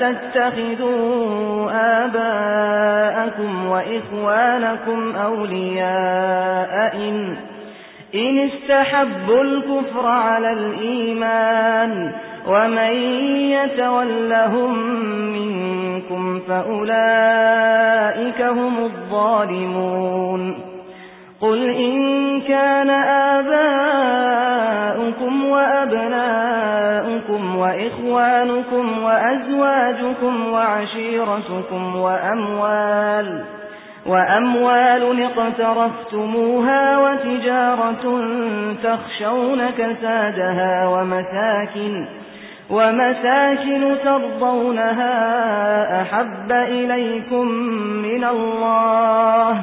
تتخذوا آباءكم وإخوانكم أولياء إن, إن استحبوا الكفر على الإيمان ومن يتولهم منكم فأولئك هم الظالمون. قل إن كان آباؤكم وأبناؤكم وإخوانكم وأزواجكم وعشيرتكم وأموال وأموال اقترفتموها وتجارة تخشون كسادها ومساكن ومساكن ترضونها أحب إليكم من الله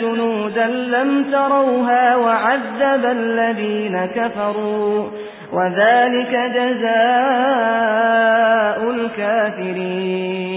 جنودا لم تروها وعذب الذين كفروا. وذلك جزاء الكافرين.